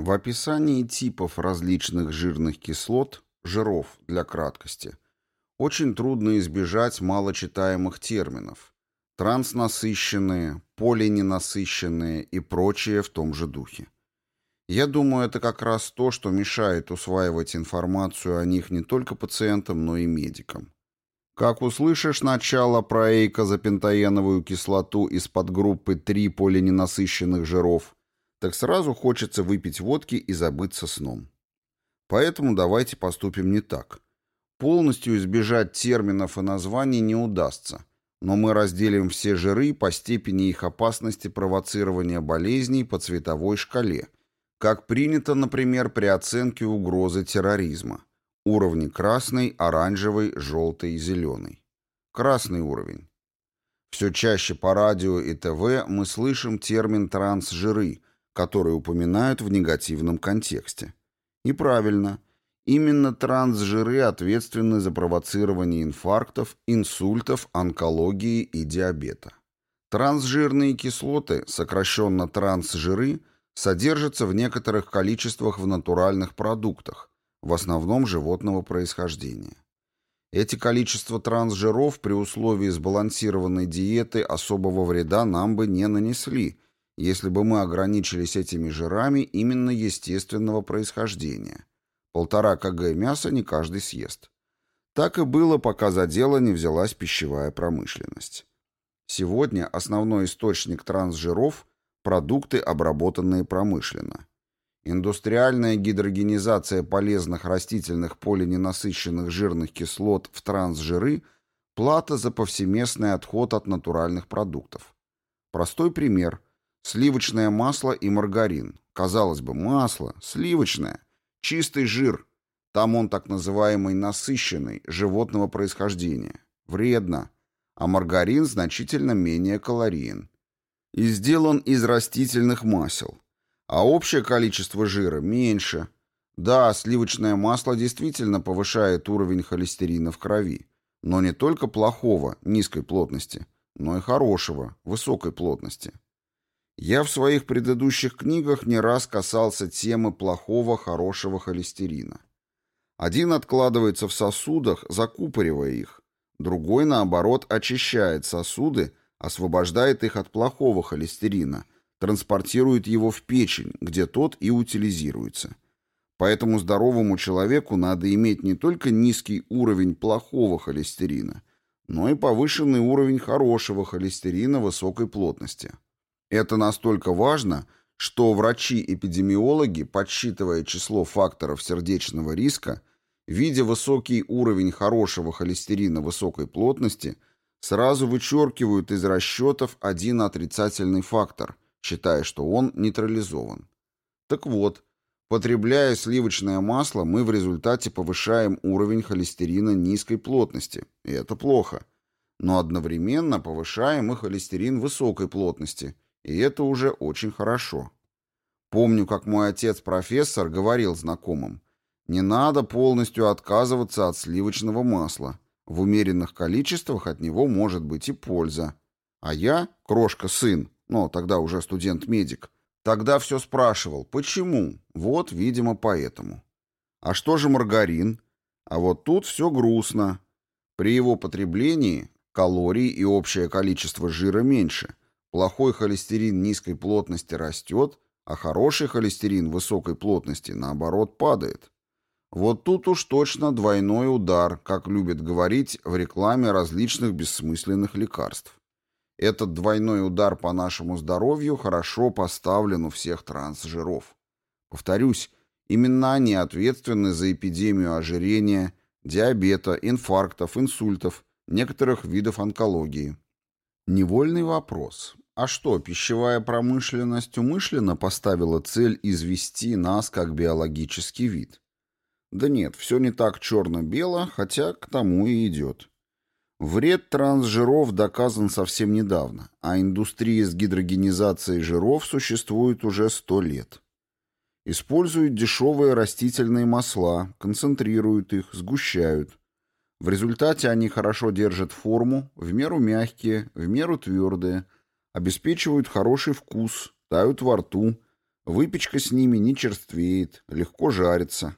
В описании типов различных жирных кислот, жиров для краткости, очень трудно избежать малочитаемых терминов – транснасыщенные, полиненасыщенные и прочее в том же духе. Я думаю, это как раз то, что мешает усваивать информацию о них не только пациентам, но и медикам. Как услышишь начало про эйкозапентаеновую кислоту из подгруппы 3 полиненасыщенных жиров, так сразу хочется выпить водки и забыться сном. Поэтому давайте поступим не так. Полностью избежать терминов и названий не удастся, но мы разделим все жиры по степени их опасности провоцирования болезней по цветовой шкале, как принято, например, при оценке угрозы терроризма. Уровни красный, оранжевый, желтый, зеленый. Красный уровень. Все чаще по радио и ТВ мы слышим термин «трансжиры», который упоминают в негативном контексте. И правильно, именно трансжиры ответственны за провоцирование инфарктов, инсультов, онкологии и диабета. Трансжирные кислоты, сокращенно трансжиры, содержатся в некоторых количествах в натуральных продуктах, в основном животного происхождения. Эти количества трансжиров при условии сбалансированной диеты особого вреда нам бы не нанесли, если бы мы ограничились этими жирами именно естественного происхождения. Полтора кг мяса не каждый съест. Так и было, пока за дело не взялась пищевая промышленность. Сегодня основной источник трансжиров – продукты, обработанные промышленно. Индустриальная гидрогенизация полезных растительных полиненасыщенных жирных кислот в трансжиры – плата за повсеместный отход от натуральных продуктов. Простой пример – сливочное масло и маргарин. Казалось бы, масло, сливочное, чистый жир. Там он так называемый насыщенный, животного происхождения. Вредно. А маргарин значительно менее калориен. И сделан из растительных масел а общее количество жира меньше. Да, сливочное масло действительно повышает уровень холестерина в крови, но не только плохого, низкой плотности, но и хорошего, высокой плотности. Я в своих предыдущих книгах не раз касался темы плохого, хорошего холестерина. Один откладывается в сосудах, закупоривая их, другой, наоборот, очищает сосуды, освобождает их от плохого холестерина – транспортирует его в печень, где тот и утилизируется. Поэтому здоровому человеку надо иметь не только низкий уровень плохого холестерина, но и повышенный уровень хорошего холестерина высокой плотности. Это настолько важно, что врачи-эпидемиологи, подсчитывая число факторов сердечного риска, видя высокий уровень хорошего холестерина высокой плотности, сразу вычеркивают из расчетов один отрицательный фактор – считая, что он нейтрализован. Так вот, потребляя сливочное масло, мы в результате повышаем уровень холестерина низкой плотности, и это плохо. Но одновременно повышаем и холестерин высокой плотности, и это уже очень хорошо. Помню, как мой отец-профессор говорил знакомым, не надо полностью отказываться от сливочного масла. В умеренных количествах от него может быть и польза. А я, крошка-сын, но тогда уже студент-медик, тогда все спрашивал, почему? Вот, видимо, поэтому. А что же маргарин? А вот тут все грустно. При его потреблении калорий и общее количество жира меньше. Плохой холестерин низкой плотности растет, а хороший холестерин высокой плотности, наоборот, падает. Вот тут уж точно двойной удар, как любят говорить в рекламе различных бессмысленных лекарств. Этот двойной удар по нашему здоровью хорошо поставлен у всех трансжиров. Повторюсь, именно они ответственны за эпидемию ожирения, диабета, инфарктов, инсультов, некоторых видов онкологии. Невольный вопрос. А что, пищевая промышленность умышленно поставила цель извести нас как биологический вид? Да нет, все не так черно-бело, хотя к тому и идет. Вред трансжиров доказан совсем недавно, а индустрия с гидрогенизацией жиров существует уже сто лет. Используют дешевые растительные масла, концентрируют их, сгущают. В результате они хорошо держат форму, в меру мягкие, в меру твердые, обеспечивают хороший вкус, тают во рту, Выпечка с ними не черствеет, легко жарится.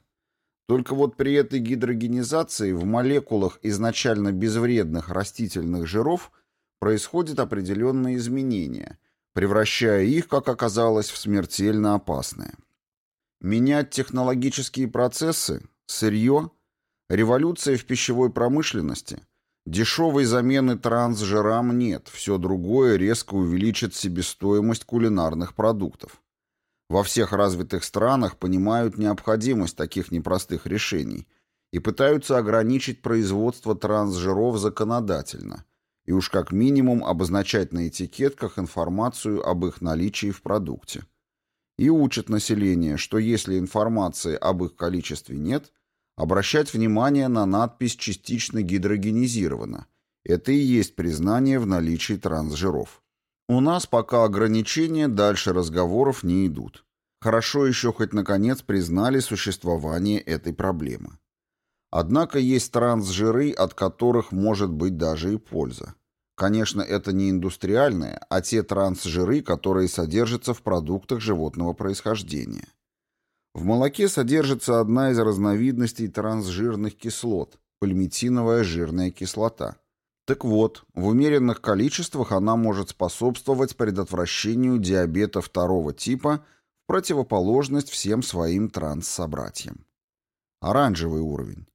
Только вот при этой гидрогенизации в молекулах изначально безвредных растительных жиров происходят определенные изменения, превращая их, как оказалось, в смертельно опасные. Менять технологические процессы, сырье, революция в пищевой промышленности, дешевой замены трансжирам нет, все другое резко увеличит себестоимость кулинарных продуктов. Во всех развитых странах понимают необходимость таких непростых решений и пытаются ограничить производство трансжиров законодательно и уж как минимум обозначать на этикетках информацию об их наличии в продукте. И учат население, что если информации об их количестве нет, обращать внимание на надпись «частично гидрогенизировано». Это и есть признание в наличии трансжиров. У нас пока ограничения дальше разговоров не идут. Хорошо еще хоть наконец признали существование этой проблемы. Однако есть трансжиры, от которых может быть даже и польза. Конечно, это не индустриальные, а те трансжиры, которые содержатся в продуктах животного происхождения. В молоке содержится одна из разновидностей трансжирных кислот – пальмитиновая жирная кислота – так вот, в умеренных количествах она может способствовать предотвращению диабета второго типа в противоположность всем своим транс-собратьям. Оранжевый уровень.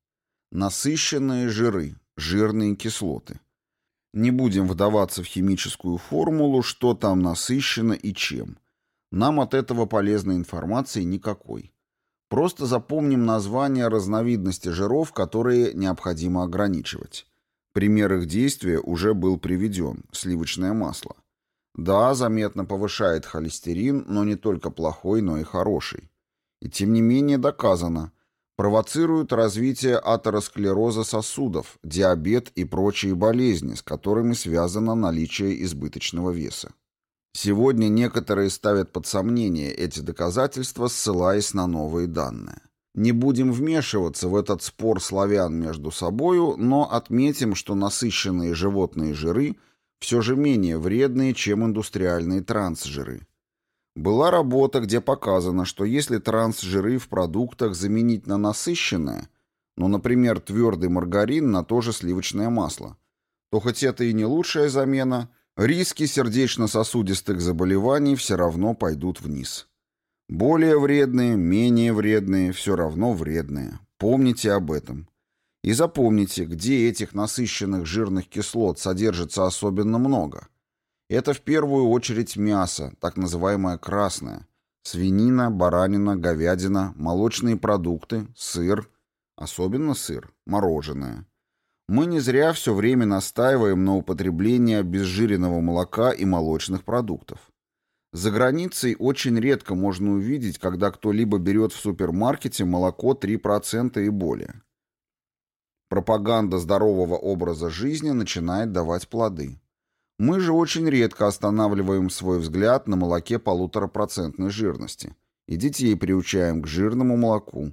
Насыщенные жиры, жирные кислоты. Не будем вдаваться в химическую формулу, что там насыщено и чем. Нам от этого полезной информации никакой. Просто запомним названия разновидности жиров, которые необходимо ограничивать. Пример их действия уже был приведен – сливочное масло. Да, заметно повышает холестерин, но не только плохой, но и хороший. И тем не менее доказано, провоцирует развитие атеросклероза сосудов, диабет и прочие болезни, с которыми связано наличие избыточного веса. Сегодня некоторые ставят под сомнение эти доказательства, ссылаясь на новые данные. Не будем вмешиваться в этот спор славян между собою, но отметим, что насыщенные животные жиры все же менее вредные, чем индустриальные трансжиры. Была работа, где показано, что если трансжиры в продуктах заменить на насыщенное, ну, например, твердый маргарин на то же сливочное масло, то хоть это и не лучшая замена, риски сердечно-сосудистых заболеваний все равно пойдут вниз. Более вредные, менее вредные, все равно вредные. Помните об этом. И запомните, где этих насыщенных жирных кислот содержится особенно много. Это в первую очередь мясо, так называемое красное. Свинина, баранина, говядина, молочные продукты, сыр, особенно сыр, мороженое. Мы не зря все время настаиваем на употреблении обезжиренного молока и молочных продуктов. За границей очень редко можно увидеть, когда кто-либо берет в супермаркете молоко 3% и более. Пропаганда здорового образа жизни начинает давать плоды. Мы же очень редко останавливаем свой взгляд на молоке полуторапроцентной жирности и детей приучаем к жирному молоку.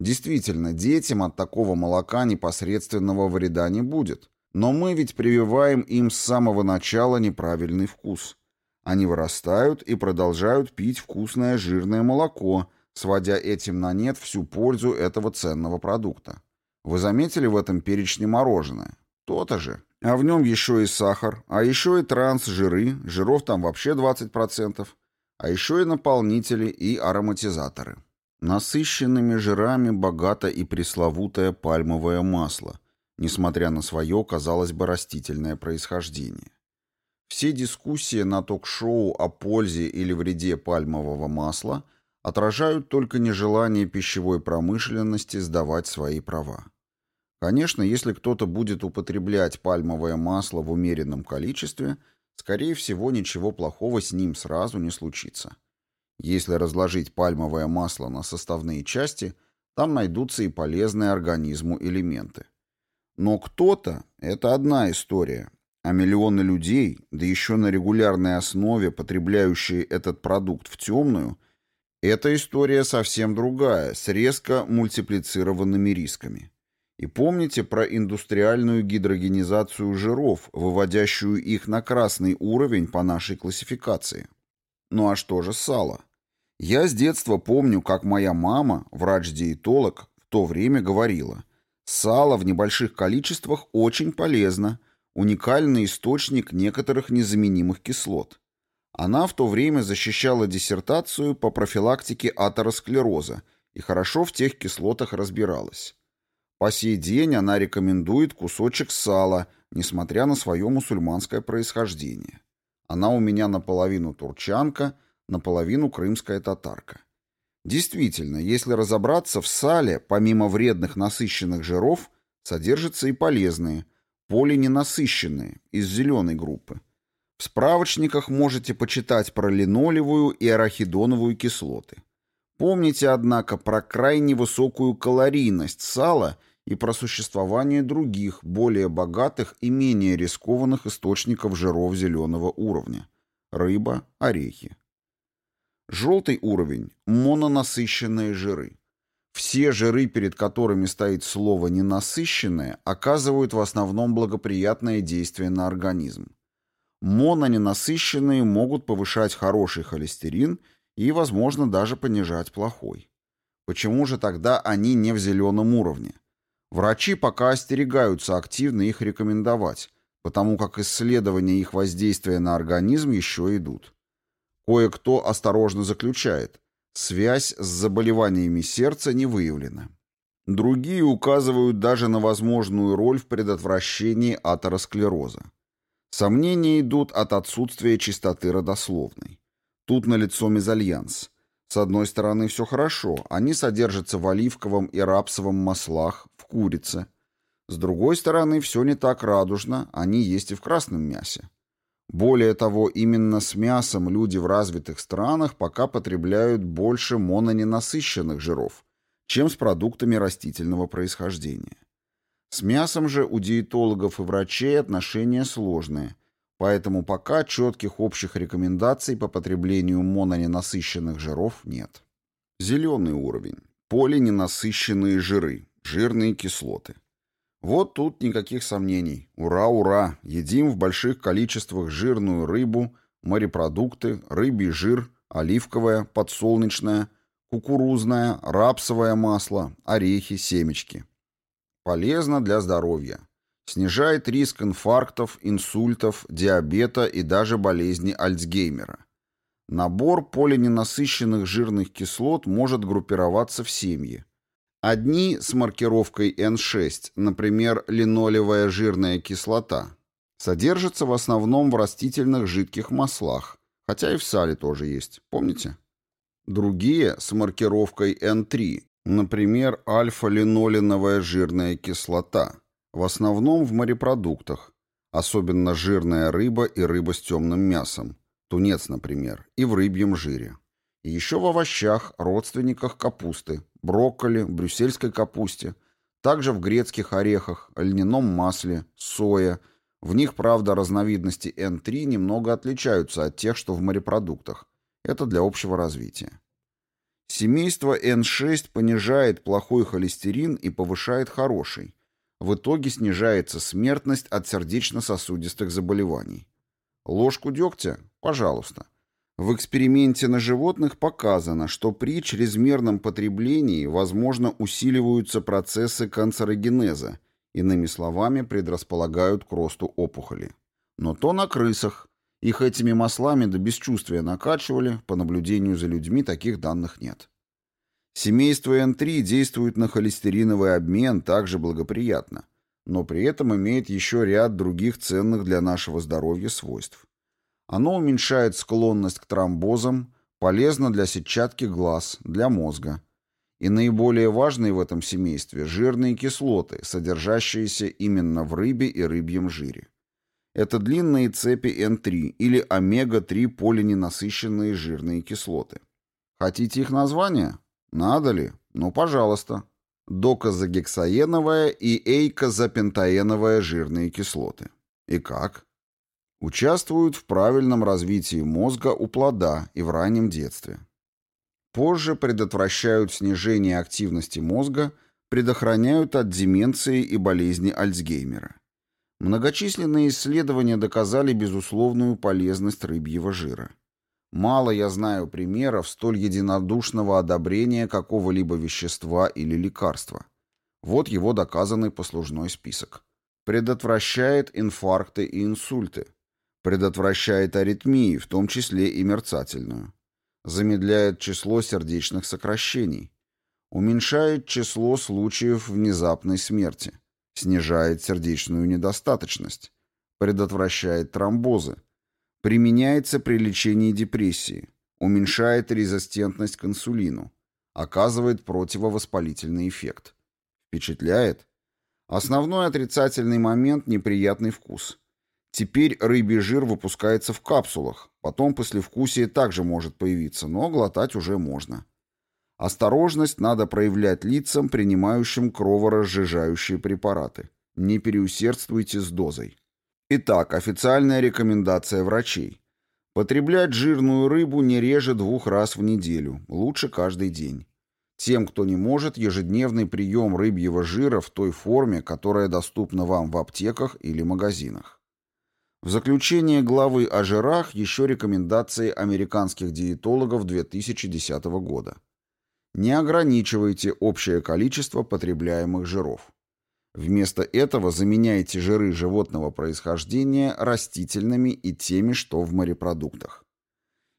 Действительно, детям от такого молока непосредственного вреда не будет, но мы ведь прививаем им с самого начала неправильный вкус – они вырастают и продолжают пить вкусное жирное молоко, сводя этим на нет всю пользу этого ценного продукта. Вы заметили в этом перечне мороженое? То-то же. А в нем еще и сахар, а еще и трансжиры, жиров там вообще 20%, а еще и наполнители и ароматизаторы. Насыщенными жирами богато и пресловутое пальмовое масло, несмотря на свое, казалось бы, растительное происхождение. Все дискуссии на ток-шоу о пользе или вреде пальмового масла отражают только нежелание пищевой промышленности сдавать свои права. Конечно, если кто-то будет употреблять пальмовое масло в умеренном количестве, скорее всего, ничего плохого с ним сразу не случится. Если разложить пальмовое масло на составные части, там найдутся и полезные организму элементы. Но кто-то – это одна история, а миллионы людей, да еще на регулярной основе потребляющие этот продукт в темную, эта история совсем другая, с резко мультиплицированными рисками. И помните про индустриальную гидрогенизацию жиров, выводящую их на красный уровень по нашей классификации. Ну а что же сало? Я с детства помню, как моя мама, врач-диетолог, в то время говорила, сало в небольших количествах очень полезно, уникальный источник некоторых незаменимых кислот. Она в то время защищала диссертацию по профилактике атеросклероза и хорошо в тех кислотах разбиралась. По сей день она рекомендует кусочек сала, несмотря на свое мусульманское происхождение. Она у меня наполовину турчанка, наполовину крымская татарка. Действительно, если разобраться, в сале, помимо вредных насыщенных жиров, содержатся и полезные, полиненасыщенные, из зеленой группы. В справочниках можете почитать про линолевую и арахидоновую кислоты. Помните, однако, про крайне высокую калорийность сала и про существование других, более богатых и менее рискованных источников жиров зеленого уровня. Рыба, орехи. Желтый уровень – мононасыщенные жиры. Все жиры, перед которыми стоит слово «ненасыщенное», оказывают в основном благоприятное действие на организм. Мононенасыщенные могут повышать хороший холестерин и, возможно, даже понижать плохой. Почему же тогда они не в зеленом уровне? Врачи пока остерегаются активно их рекомендовать, потому как исследования их воздействия на организм еще идут. Кое-кто осторожно заключает, связь с заболеваниями сердца не выявлена. Другие указывают даже на возможную роль в предотвращении атеросклероза. Сомнения идут от отсутствия чистоты родословной. Тут налицо мезальянс. С одной стороны, все хорошо, они содержатся в оливковом и рапсовом маслах, в курице. С другой стороны, все не так радужно, они есть и в красном мясе. Более того, именно с мясом люди в развитых странах пока потребляют больше мононенасыщенных жиров, чем с продуктами растительного происхождения. С мясом же у диетологов и врачей отношения сложные, поэтому пока четких общих рекомендаций по потреблению мононенасыщенных жиров нет. Зеленый уровень. Полиненасыщенные жиры, жирные кислоты. Вот тут никаких сомнений. Ура, ура! Едим в больших количествах жирную рыбу, морепродукты, рыбий жир, оливковое, подсолнечное, кукурузное, рапсовое масло, орехи, семечки. Полезно для здоровья. Снижает риск инфарктов, инсультов, диабета и даже болезни Альцгеймера. Набор полиненасыщенных жирных кислот может группироваться в семьи. Одни с маркировкой N6, например, линолевая жирная кислота, содержатся в основном в растительных жидких маслах, хотя и в сале тоже есть, помните? Другие с маркировкой N3, например, альфа-линолиновая жирная кислота, в основном в морепродуктах, особенно жирная рыба и рыба с темным мясом, тунец, например, и в рыбьем жире. И еще в овощах, родственниках капусты, брокколи, брюссельской капусте, также в грецких орехах, льняном масле, соя. В них, правда, разновидности N3 немного отличаются от тех, что в морепродуктах. Это для общего развития. Семейство N6 понижает плохой холестерин и повышает хороший. В итоге снижается смертность от сердечно-сосудистых заболеваний. Ложку дегтя? Пожалуйста. В эксперименте на животных показано, что при чрезмерном потреблении, возможно, усиливаются процессы канцерогенеза, иными словами, предрасполагают к росту опухоли. Но то на крысах. Их этими маслами до бесчувствия накачивали, по наблюдению за людьми таких данных нет. Семейство N3 действует на холестериновый обмен также благоприятно, но при этом имеет еще ряд других ценных для нашего здоровья свойств. Оно уменьшает склонность к тромбозам, полезно для сетчатки глаз, для мозга. И наиболее важные в этом семействе – жирные кислоты, содержащиеся именно в рыбе и рыбьем жире. Это длинные цепи N3 или омега-3 полиненасыщенные жирные кислоты. Хотите их название? Надо ли? Ну, пожалуйста. Доказогексаеновая и эйкозапентаеновая жирные кислоты. И как? Участвуют в правильном развитии мозга у плода и в раннем детстве. Позже предотвращают снижение активности мозга, предохраняют от деменции и болезни Альцгеймера. Многочисленные исследования доказали безусловную полезность рыбьего жира. Мало я знаю примеров столь единодушного одобрения какого-либо вещества или лекарства. Вот его доказанный послужной список. Предотвращает инфаркты и инсульты. Предотвращает аритмии, в том числе и мерцательную. Замедляет число сердечных сокращений. Уменьшает число случаев внезапной смерти. Снижает сердечную недостаточность. Предотвращает тромбозы. Применяется при лечении депрессии. Уменьшает резистентность к инсулину. Оказывает противовоспалительный эффект. Впечатляет? Основной отрицательный момент – неприятный вкус. Теперь рыбий жир выпускается в капсулах, потом послевкусие также может появиться, но глотать уже можно. Осторожность надо проявлять лицам, принимающим кроворазжижающие препараты. Не переусердствуйте с дозой. Итак, официальная рекомендация врачей. Потреблять жирную рыбу не реже двух раз в неделю, лучше каждый день. Тем, кто не может, ежедневный прием рыбьего жира в той форме, которая доступна вам в аптеках или магазинах. В заключение главы о жирах еще рекомендации американских диетологов 2010 года. Не ограничивайте общее количество потребляемых жиров. Вместо этого заменяйте жиры животного происхождения растительными и теми, что в морепродуктах.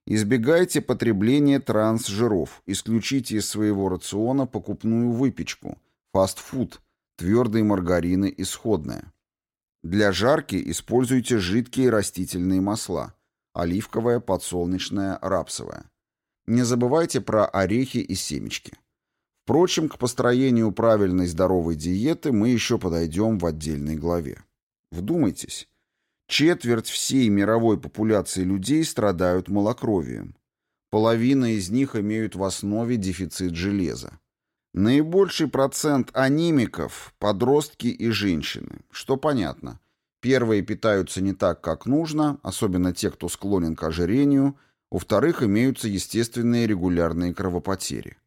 Избегайте потребления трансжиров, исключите из своего рациона покупную выпечку, фастфуд, твердые маргарины исходные. Для жарки используйте жидкие растительные масла – оливковое, подсолнечное, рапсовое. Не забывайте про орехи и семечки. Впрочем, к построению правильной здоровой диеты мы еще подойдем в отдельной главе. Вдумайтесь, четверть всей мировой популяции людей страдают малокровием. Половина из них имеют в основе дефицит железа. Наибольший процент анимиков – подростки и женщины, что понятно. Первые питаются не так, как нужно, особенно те, кто склонен к ожирению, у-вторых, имеются естественные регулярные кровопотери.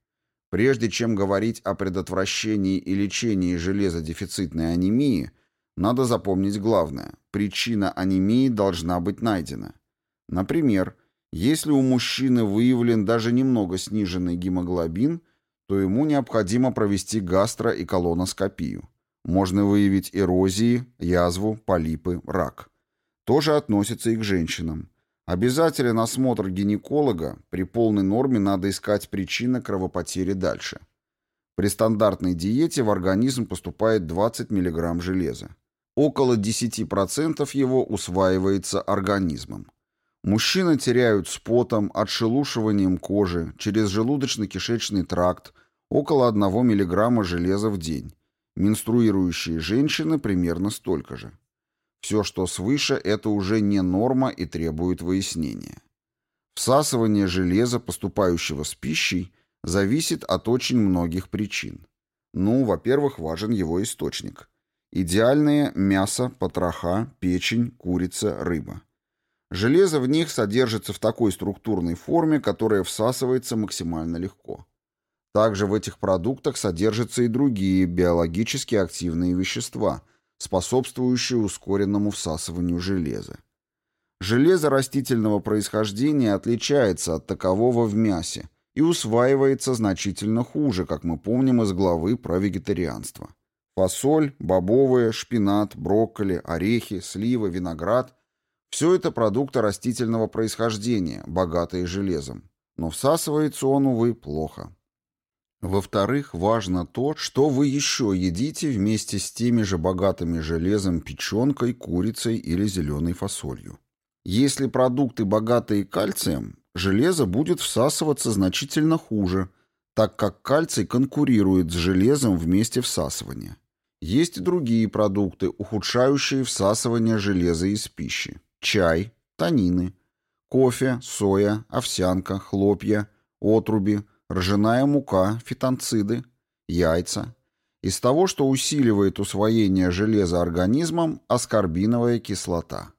Прежде чем говорить о предотвращении и лечении железодефицитной анемии, надо запомнить главное – причина анемии должна быть найдена. Например, если у мужчины выявлен даже немного сниженный гемоглобин – то ему необходимо провести гастро- и колоноскопию. Можно выявить эрозии, язву, полипы, рак. Тоже относится и к женщинам. Обязателен осмотр гинеколога, при полной норме надо искать причины кровопотери дальше. При стандартной диете в организм поступает 20 мг железа. Около 10% его усваивается организмом. Мужчины теряют с потом, отшелушиванием кожи, через желудочно-кишечный тракт, около 1 мг железа в день. Менструирующие женщины примерно столько же. Все, что свыше, это уже не норма и требует выяснения. Всасывание железа, поступающего с пищей, зависит от очень многих причин. Ну, во-первых, важен его источник. Идеальные – мясо, потроха, печень, курица, рыба. Железо в них содержится в такой структурной форме, которая всасывается максимально легко. Также в этих продуктах содержатся и другие биологически активные вещества, способствующие ускоренному всасыванию железа. Железо растительного происхождения отличается от такового в мясе и усваивается значительно хуже, как мы помним из главы про вегетарианство. Фасоль, бобовые, шпинат, брокколи, орехи, сливы, виноград – все это продукты растительного происхождения, богатые железом. Но всасывается он, увы, плохо. Во-вторых, важно то, что вы еще едите вместе с теми же богатыми железом печенкой, курицей или зеленой фасолью. Если продукты богатые кальцием, железо будет всасываться значительно хуже, так как кальций конкурирует с железом в месте всасывания. Есть и другие продукты, ухудшающие всасывание железа из пищи. Чай, танины, кофе, соя, овсянка, хлопья, отруби – ржаная мука, фитонциды, яйца. Из того, что усиливает усвоение железа организмом, аскорбиновая кислота.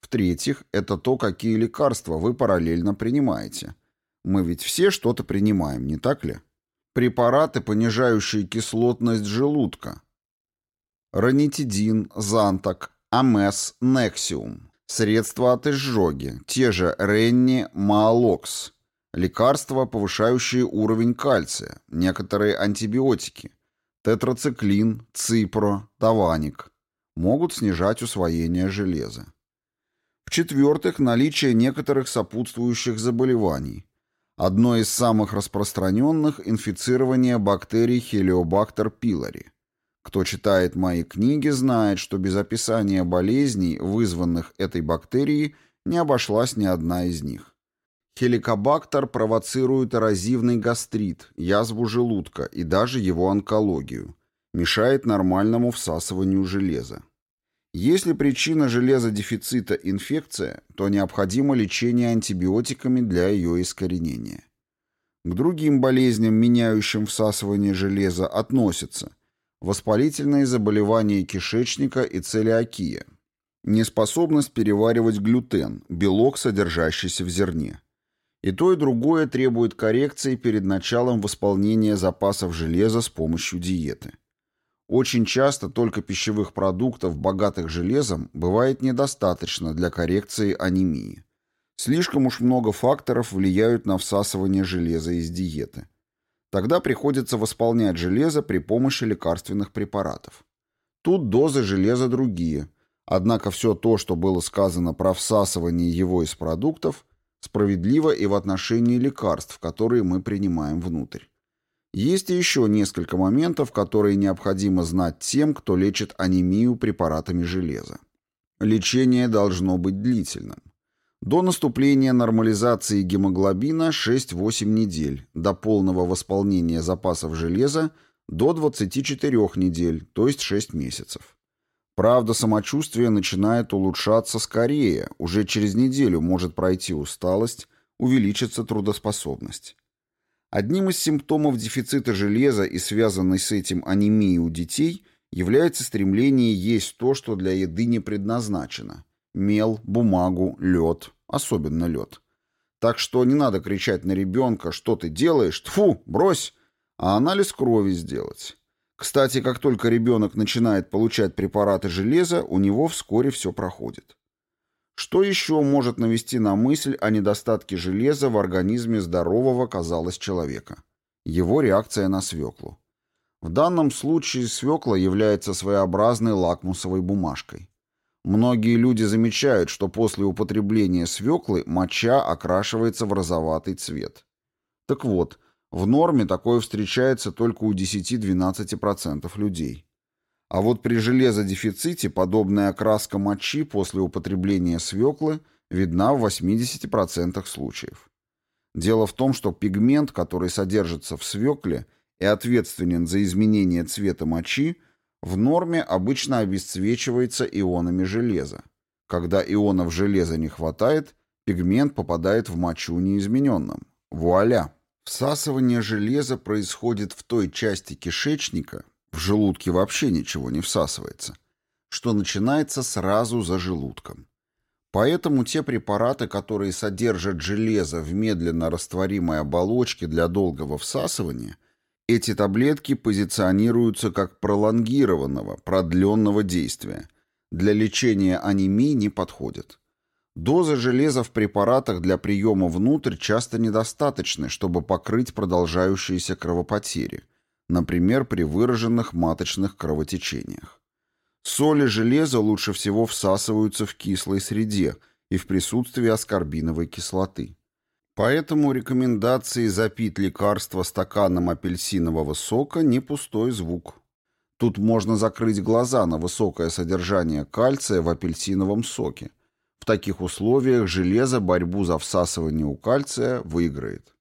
В-третьих, это то, какие лекарства вы параллельно принимаете. Мы ведь все что-то принимаем, не так ли? Препараты, понижающие кислотность желудка. Ранитидин, Зантак, Амес, Нексиум. Средства от изжоги, те же Ренни, Маалокс, лекарства, повышающие уровень кальция, некоторые антибиотики, тетрациклин, ципро, таваник, могут снижать усвоение железа. В-четвертых, наличие некоторых сопутствующих заболеваний. Одно из самых распространенных – инфицирование бактерий Хелиобактер пилори. Кто читает мои книги, знает, что без описания болезней, вызванных этой бактерией, не обошлась ни одна из них. Хеликобактер провоцирует эрозивный гастрит, язву желудка и даже его онкологию. Мешает нормальному всасыванию железа. Если причина железодефицита – инфекция, то необходимо лечение антибиотиками для ее искоренения. К другим болезням, меняющим всасывание железа, относятся воспалительные заболевания кишечника и целиакия, неспособность переваривать глютен, белок, содержащийся в зерне, и то, и другое требует коррекции перед началом восполнения запасов железа с помощью диеты. Очень часто только пищевых продуктов, богатых железом, бывает недостаточно для коррекции анемии. Слишком уж много факторов влияют на всасывание железа из диеты. Тогда приходится восполнять железо при помощи лекарственных препаратов. Тут дозы железа другие, однако все то, что было сказано про всасывание его из продуктов, Справедливо и в отношении лекарств, которые мы принимаем внутрь. Есть еще несколько моментов, которые необходимо знать тем, кто лечит анемию препаратами железа. Лечение должно быть длительным. До наступления нормализации гемоглобина 6-8 недель, до полного восполнения запасов железа до 24 недель, то есть 6 месяцев. Правда, самочувствие начинает улучшаться скорее, уже через неделю может пройти усталость, увеличится трудоспособность. Одним из симптомов дефицита железа и связанной с этим анемии у детей является стремление есть то, что для еды не предназначено. Мел, бумагу, лед, особенно лед. Так что не надо кричать на ребенка, что ты делаешь, тфу, брось, а анализ крови сделать. Кстати, как только ребенок начинает получать препараты железа, у него вскоре все проходит. Что еще может навести на мысль о недостатке железа в организме здорового, казалось, человека? Его реакция на свеклу. В данном случае свекла является своеобразной лакмусовой бумажкой. Многие люди замечают, что после употребления свеклы моча окрашивается в розоватый цвет. Так вот, в норме такое встречается только у 10-12% людей. А вот при железодефиците подобная окраска мочи после употребления свеклы видна в 80% случаев. Дело в том, что пигмент, который содержится в свекле и ответственен за изменение цвета мочи, в норме обычно обесцвечивается ионами железа. Когда ионов железа не хватает, пигмент попадает в мочу неизмененным. Вуаля! Всасывание железа происходит в той части кишечника, в желудке вообще ничего не всасывается, что начинается сразу за желудком. Поэтому те препараты, которые содержат железо в медленно растворимой оболочке для долгого всасывания, эти таблетки позиционируются как пролонгированного, продленного действия. Для лечения анемии не подходят. Дозы железа в препаратах для приема внутрь часто недостаточны, чтобы покрыть продолжающиеся кровопотери, например, при выраженных маточных кровотечениях. Соли железа лучше всего всасываются в кислой среде и в присутствии аскорбиновой кислоты. Поэтому рекомендации запить лекарство стаканом апельсинового сока не пустой звук. Тут можно закрыть глаза на высокое содержание кальция в апельсиновом соке, в таких условиях железо борьбу за всасывание у кальция выиграет.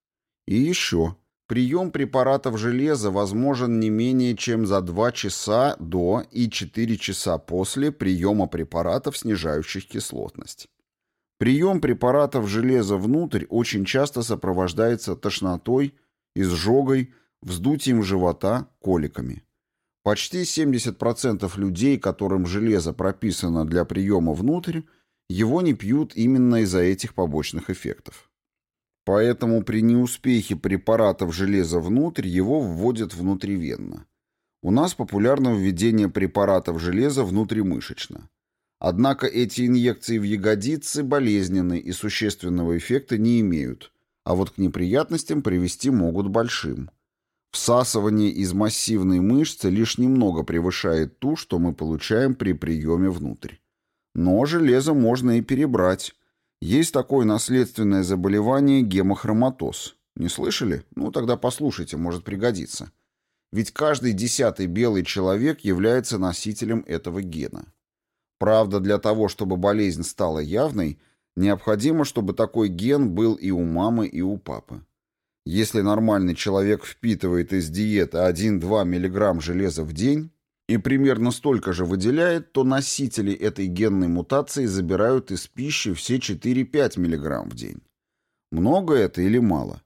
И еще. Прием препаратов железа возможен не менее чем за 2 часа до и 4 часа после приема препаратов, снижающих кислотность. Прием препаратов железа внутрь очень часто сопровождается тошнотой, изжогой, вздутием живота, коликами. Почти 70% людей, которым железо прописано для приема внутрь, его не пьют именно из-за этих побочных эффектов. Поэтому при неуспехе препаратов железа внутрь его вводят внутривенно. У нас популярно введение препаратов железа внутримышечно. Однако эти инъекции в ягодицы болезненны и существенного эффекта не имеют, а вот к неприятностям привести могут большим. Всасывание из массивной мышцы лишь немного превышает ту, что мы получаем при приеме внутрь. Но железо можно и перебрать. Есть такое наследственное заболевание гемохроматоз. Не слышали? Ну, тогда послушайте, может пригодиться. Ведь каждый десятый белый человек является носителем этого гена. Правда, для того, чтобы болезнь стала явной, необходимо, чтобы такой ген был и у мамы, и у папы. Если нормальный человек впитывает из диеты 1-2 мг железа в день и примерно столько же выделяет, то носители этой генной мутации забирают из пищи все 4-5 мг в день. Много это или мало?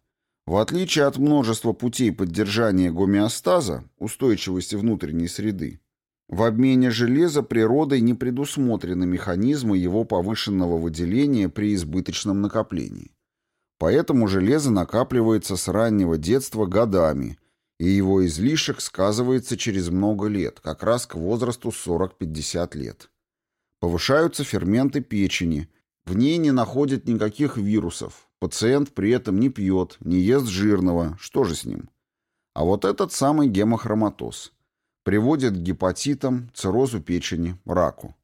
В отличие от множества путей поддержания гомеостаза, устойчивости внутренней среды, в обмене железа природой не предусмотрены механизмы его повышенного выделения при избыточном накоплении. Поэтому железо накапливается с раннего детства годами, и его излишек сказывается через много лет, как раз к возрасту 40-50 лет. Повышаются ферменты печени, в ней не находят никаких вирусов, пациент при этом не пьет, не ест жирного, что же с ним? А вот этот самый гемохроматоз приводит к гепатитам, циррозу печени, раку.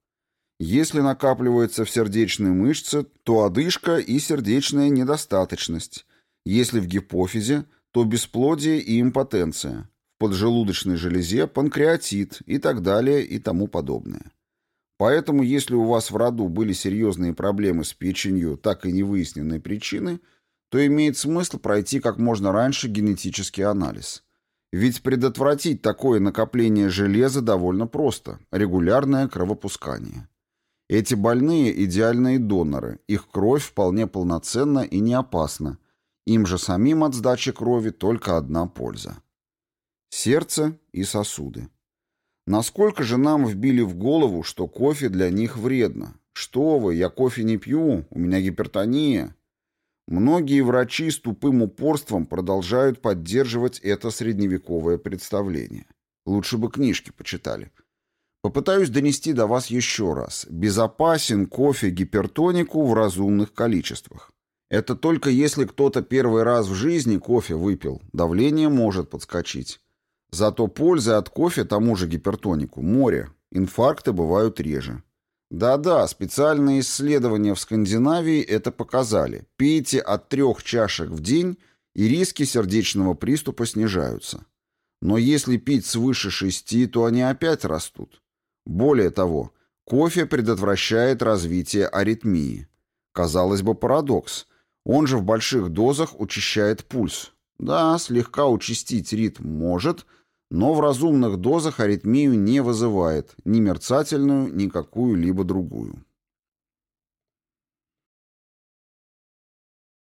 Если накапливается в сердечной мышце, то одышка и сердечная недостаточность. Если в гипофизе, то бесплодие и импотенция. В поджелудочной железе панкреатит и так далее и тому подобное. Поэтому, если у вас в роду были серьезные проблемы с печенью, так и не выясненные причины, то имеет смысл пройти как можно раньше генетический анализ. Ведь предотвратить такое накопление железа довольно просто – регулярное кровопускание. Эти больные – идеальные доноры, их кровь вполне полноценна и не опасна. Им же самим от сдачи крови только одна польза. Сердце и сосуды. Насколько же нам вбили в голову, что кофе для них вредно? Что вы, я кофе не пью, у меня гипертония. Многие врачи с тупым упорством продолжают поддерживать это средневековое представление. Лучше бы книжки почитали. Попытаюсь донести до вас еще раз. Безопасен кофе гипертонику в разумных количествах. Это только если кто-то первый раз в жизни кофе выпил, давление может подскочить. Зато пользы от кофе тому же гипертонику море, инфаркты бывают реже. Да-да, специальные исследования в Скандинавии это показали. Пейте от трех чашек в день, и риски сердечного приступа снижаются. Но если пить свыше шести, то они опять растут. Более того, кофе предотвращает развитие аритмии. Казалось бы, парадокс. Он же в больших дозах учащает пульс. Да, слегка участить ритм может, но в разумных дозах аритмию не вызывает, ни мерцательную, ни какую-либо другую.